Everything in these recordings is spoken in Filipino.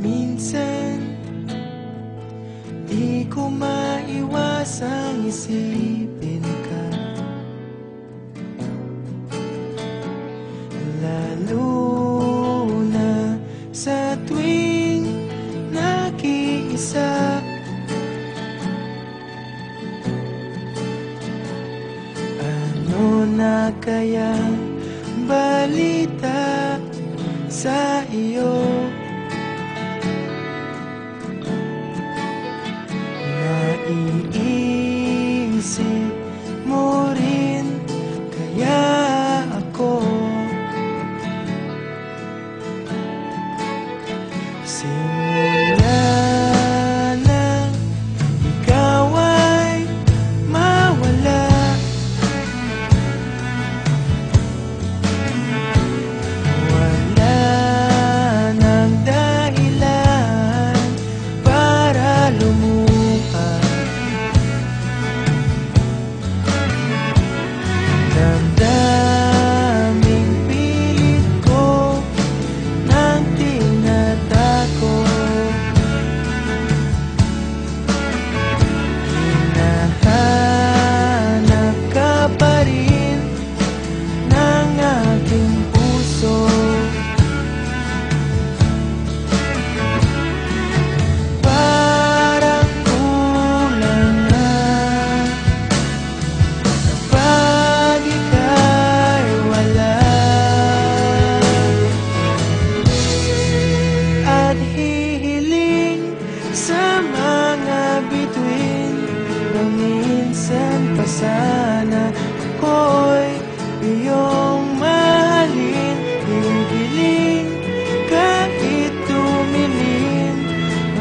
Minsan Di ko maiwasang isipin ka Lalo na sa tuwing nag-iisa Ano na kaya balita sa iyo? see me. minsan pa sana ako'y iyong mahalin. Ibigiling kahit tumilim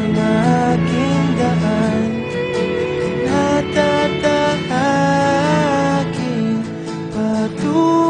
ang aking daan. Natatahakin patuloy